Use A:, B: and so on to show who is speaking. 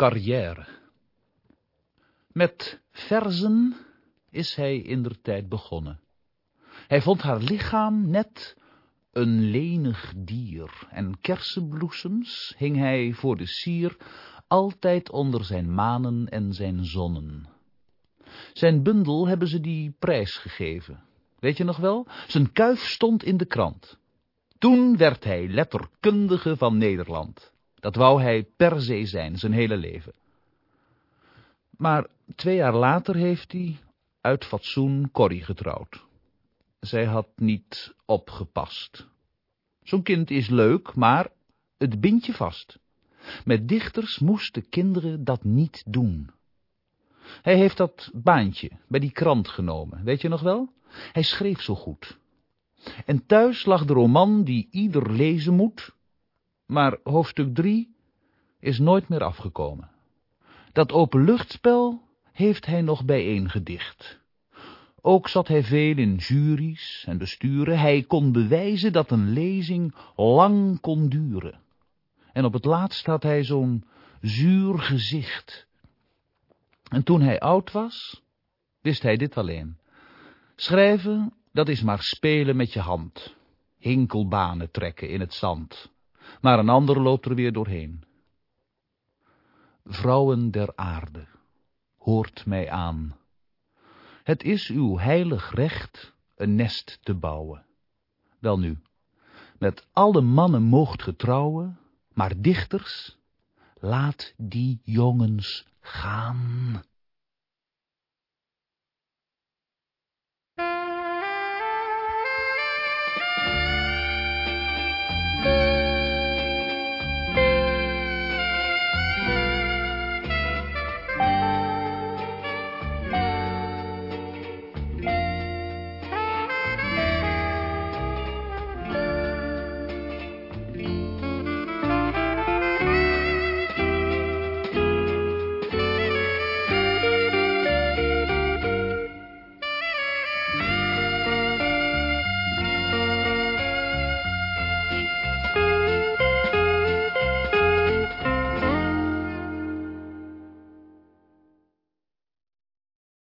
A: Carrière Met verzen is hij in der tijd begonnen. Hij vond haar lichaam net een lenig dier, en kersenbloesems hing hij voor de sier altijd onder zijn manen en zijn zonnen. Zijn bundel hebben ze die prijs gegeven. Weet je nog wel? Zijn kuif stond in de krant. Toen werd hij letterkundige van Nederland. Dat wou hij per se zijn, zijn hele leven. Maar twee jaar later heeft hij, uit fatsoen, Corrie getrouwd. Zij had niet opgepast. Zo'n kind is leuk, maar het bindt je vast. Met dichters moesten kinderen dat niet doen. Hij heeft dat baantje bij die krant genomen, weet je nog wel? Hij schreef zo goed. En thuis lag de roman die ieder lezen moet, maar hoofdstuk drie is nooit meer afgekomen. Dat openluchtspel heeft hij nog bijeengedicht. Ook zat hij veel in juries en besturen. Hij kon bewijzen dat een lezing lang kon duren. En op het laatst had hij zo'n zuur gezicht. En toen hij oud was, wist hij dit alleen. Schrijven, dat is maar spelen met je hand. Hinkelbanen trekken in het zand. Maar een ander loopt er weer doorheen. Vrouwen der aarde, hoort mij aan. Het is uw heilig recht een nest te bouwen. Welnu, met alle mannen moogt getrouwen, maar dichters, laat die jongens gaan.